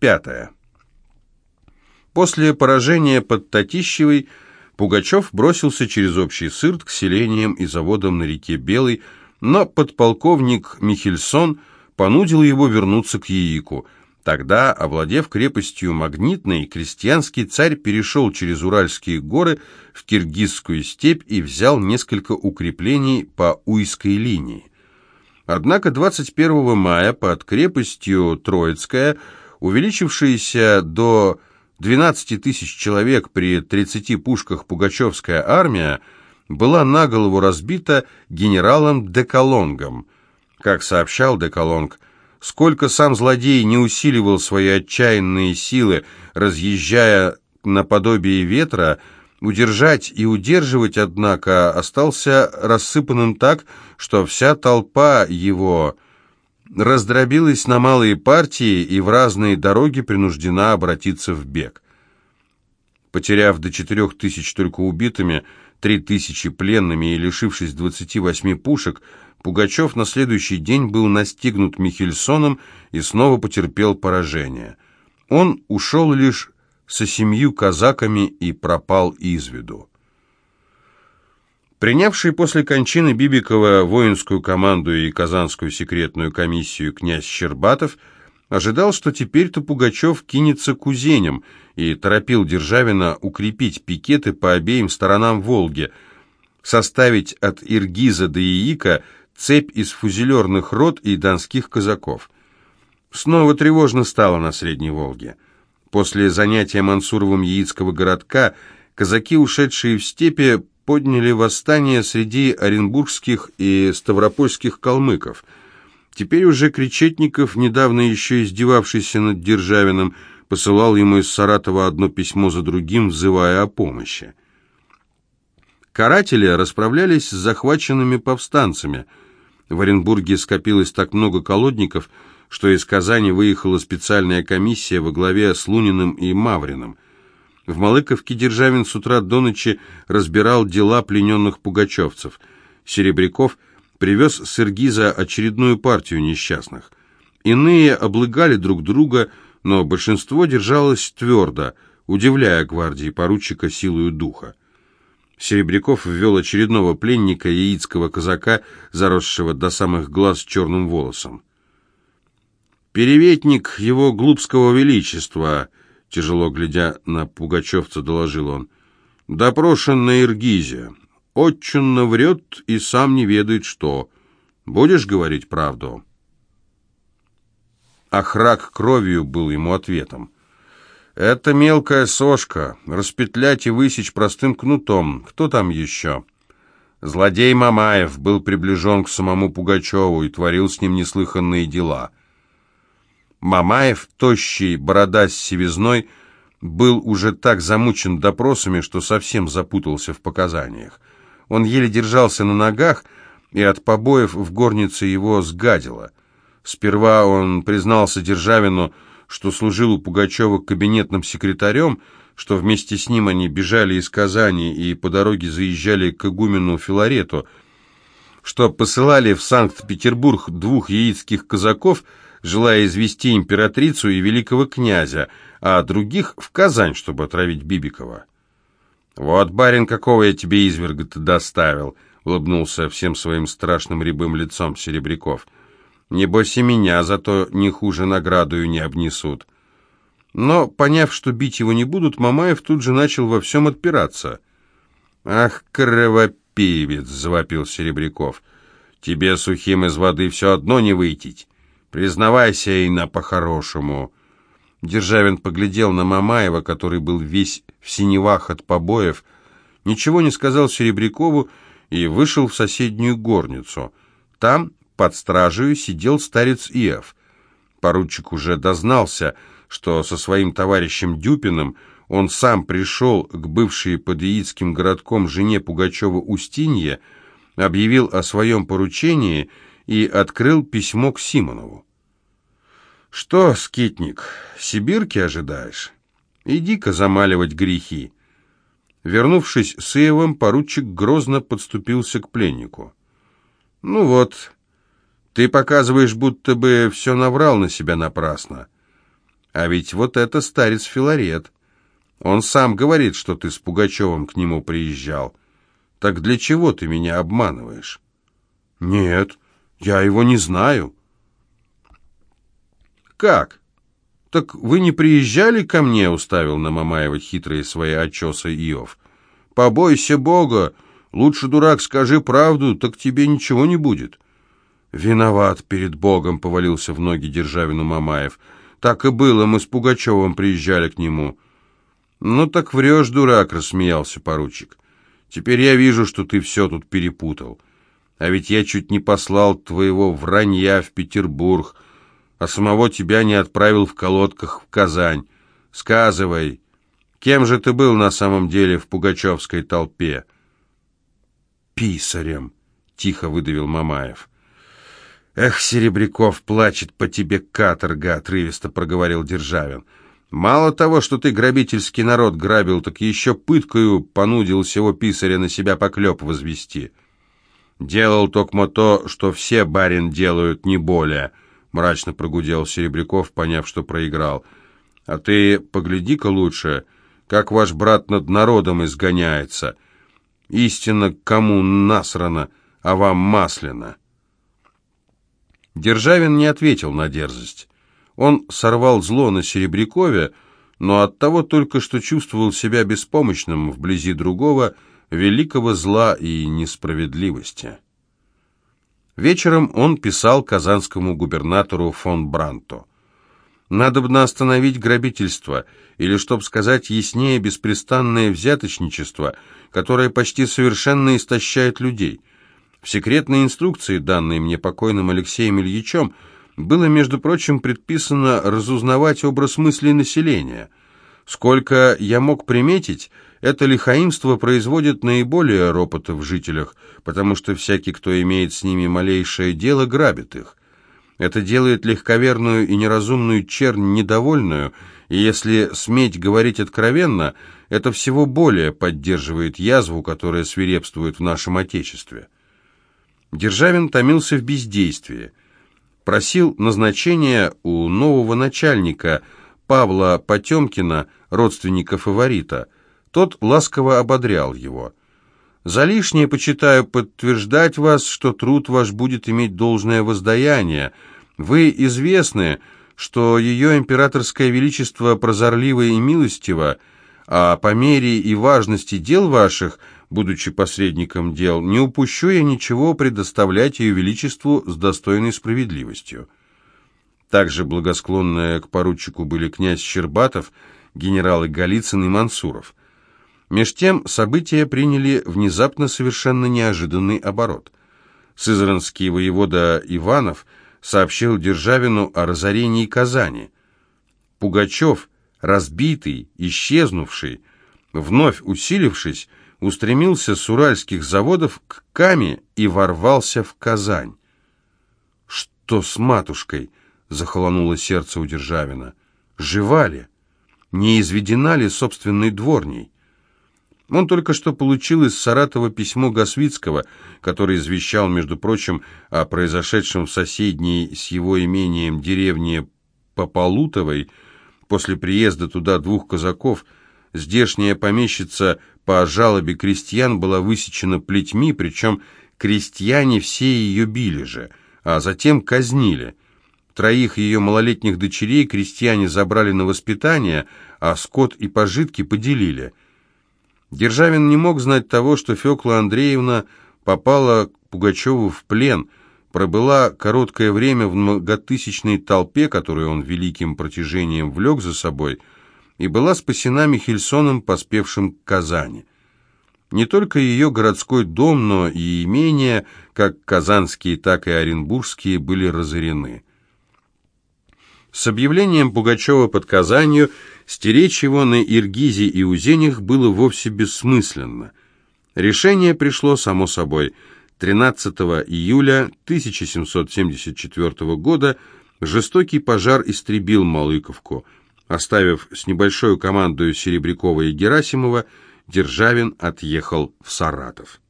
Пятое. После поражения под Татищевой Пугачев бросился через общий сырт к селениям и заводам на реке Белой, но подполковник Михельсон понудил его вернуться к Яику. Тогда, овладев крепостью Магнитной, крестьянский царь перешел через Уральские горы в Киргизскую степь и взял несколько укреплений по Уйской линии. Однако 21 мая под крепостью Троицкая, увеличившаяся до 12 тысяч человек при 30 пушках Пугачевская армия, была наголову разбита генералом Деколонгом. Как сообщал Деколонг, сколько сам злодей не усиливал свои отчаянные силы, разъезжая наподобие ветра, удержать и удерживать, однако, остался рассыпанным так, что вся толпа его раздробилась на малые партии и в разные дороги принуждена обратиться в бег. Потеряв до четырех тысяч только убитыми, три тысячи пленными и лишившись 28 пушек, Пугачев на следующий день был настигнут Михельсоном и снова потерпел поражение. Он ушел лишь со семью казаками и пропал из виду. Принявший после кончины Бибикова воинскую команду и Казанскую секретную комиссию князь Щербатов ожидал, что теперь-то Пугачев кинется к Узеням и торопил Державина укрепить пикеты по обеим сторонам Волги, составить от Иргиза до Яика цепь из фузелерных рот и донских казаков. Снова тревожно стало на Средней Волге. После занятия Мансуровым Яицкого городка казаки, ушедшие в степи, подняли восстание среди оренбургских и ставропольских калмыков. Теперь уже Кречетников, недавно еще издевавшийся над Державиным, посылал ему из Саратова одно письмо за другим, взывая о помощи. Каратели расправлялись с захваченными повстанцами. В Оренбурге скопилось так много колодников, что из Казани выехала специальная комиссия во главе с Луниным и Мавриным – в Малыковке Державин с утра до ночи разбирал дела плененных пугачевцев. Серебряков привез с Иргиза очередную партию несчастных. Иные облыгали друг друга, но большинство держалось твердо, удивляя гвардии поручика силою духа. Серебряков ввел очередного пленника, яицкого казака, заросшего до самых глаз черным волосом. «Переветник его глупского величества», Тяжело глядя на пугачевца, доложил он. «Допрошен на Иргизе. Отчинно врет и сам не ведает, что. Будешь говорить правду?» Охрак кровью был ему ответом. «Это мелкая сошка. Распетлять и высечь простым кнутом. Кто там еще?» Злодей Мамаев был приближен к самому Пугачеву и творил с ним неслыханные дела. Мамаев, тощий, борода с сивизной, был уже так замучен допросами, что совсем запутался в показаниях. Он еле держался на ногах, и от побоев в горнице его сгадило. Сперва он признался Державину, что служил у Пугачева кабинетным секретарем, что вместе с ним они бежали из Казани и по дороге заезжали к игумену Филарету, что посылали в Санкт-Петербург двух яицких казаков – желая извести императрицу и великого князя, а других в Казань, чтобы отравить Бибикова. «Вот, барин, какого я тебе изверга-то доставил!» — улыбнулся всем своим страшным рябым лицом Серебряков. «Небось и меня зато не хуже наградою не обнесут». Но, поняв, что бить его не будут, Мамаев тут же начал во всем отпираться. «Ах, кровопивец!» — завопил Серебряков. «Тебе сухим из воды все одно не выйтить. Признавайся, Эйна, по-хорошему. Державин поглядел на Мамаева, который был весь в синевах от побоев, ничего не сказал Серебрякову и вышел в соседнюю горницу. Там, под стражей, сидел старец Иов. Поручик уже дознался, что со своим товарищем Дюпиным он сам пришел к бывшей под Яицким городком жене Пугачева Устинье, объявил о своем поручении и открыл письмо к Симонову. «Что, скитник, Сибирки ожидаешь? Иди-ка замаливать грехи». Вернувшись с Иевом, поручик грозно подступился к пленнику. «Ну вот, ты показываешь, будто бы все наврал на себя напрасно. А ведь вот это старец Филарет. Он сам говорит, что ты с Пугачевым к нему приезжал. Так для чего ты меня обманываешь? Нет, я его не знаю. Как? Так вы не приезжали ко мне, уставил на Мамаева хитрые свои отчесы Иов. Побойся Бога, лучше, дурак, скажи правду, так тебе ничего не будет. Виноват перед Богом, повалился в ноги Державину Мамаев. Так и было, мы с Пугачевым приезжали к нему. Ну так врешь, дурак, рассмеялся поручик. Теперь я вижу, что ты все тут перепутал. А ведь я чуть не послал твоего вранья в Петербург, а самого тебя не отправил в колодках в Казань. Сказывай, кем же ты был на самом деле в пугачевской толпе? Писарем, тихо выдавил Мамаев. Эх, Серебряков, плачет по тебе каторга, отрывисто проговорил Державин. — Мало того, что ты грабительский народ грабил, так еще пыткою понудил всего писаря на себя поклеп возвести. Делал токмо то, что все барин делают, не более, мрачно прогудел Серебряков, поняв, что проиграл. А ты погляди-ка лучше, как ваш брат над народом изгоняется. Истинно кому насрано, а вам масляно. Державин не ответил на дерзость. Он сорвал зло на Серебрякове, но оттого только что чувствовал себя беспомощным вблизи другого, великого зла и несправедливости. Вечером он писал казанскому губернатору фон Бранто. «Надобно остановить грабительство, или, чтоб сказать яснее, беспрестанное взяточничество, которое почти совершенно истощает людей. В секретной инструкции, данной мне покойным Алексеем Ильичем, было, между прочим, предписано разузнавать образ мыслей населения. Сколько я мог приметить, это лихаимство производит наиболее ропота в жителях, потому что всякий, кто имеет с ними малейшее дело, грабит их. Это делает легковерную и неразумную чернь недовольную, и если сметь говорить откровенно, это всего более поддерживает язву, которая свирепствует в нашем Отечестве. Державин томился в бездействии просил назначения у нового начальника Павла Потемкина, родственника фаворита. Тот ласково ободрял его. «За лишнее почитаю подтверждать вас, что труд ваш будет иметь должное воздаяние. Вы известны, что ее императорское величество прозорливо и милостиво, а по мере и важности дел ваших – будучи посредником дел, не упущу я ничего предоставлять ее величеству с достойной справедливостью. Также благосклонные к поручику были князь Щербатов, генералы Голицын и Мансуров. Меж тем события приняли внезапно совершенно неожиданный оборот. Сызранский воевода Иванов сообщил Державину о разорении Казани. Пугачев, разбитый, исчезнувший, вновь усилившись, устремился с уральских заводов к Каме и ворвался в Казань. «Что с матушкой?» — захолонуло сердце у Державина. «Жива ли? Не изведена ли собственной дворней?» Он только что получил из Саратова письмо Гасвицкого, который извещал, между прочим, о произошедшем в соседней с его имением деревне Пополутовой после приезда туда двух казаков. Здешняя помещица по жалобе крестьян была высечена плетьми, причем крестьяне все ее били же, а затем казнили. Троих ее малолетних дочерей крестьяне забрали на воспитание, а скот и пожитки поделили. Державин не мог знать того, что Фекла Андреевна попала к Пугачеву в плен, пробыла короткое время в многотысячной толпе, которую он великим протяжением влек за собой – и была спасена Михельсоном, поспевшим к Казани. Не только ее городской дом, но и имения, как казанские, так и оренбургские, были разорены. С объявлением Пугачева под Казанью стеречь его на Иргизе и Узенях было вовсе бессмысленно. Решение пришло само собой. 13 июля 1774 года жестокий пожар истребил Малыковку – Оставив с небольшой командой Серебрякова и Герасимова, Державин отъехал в Саратов.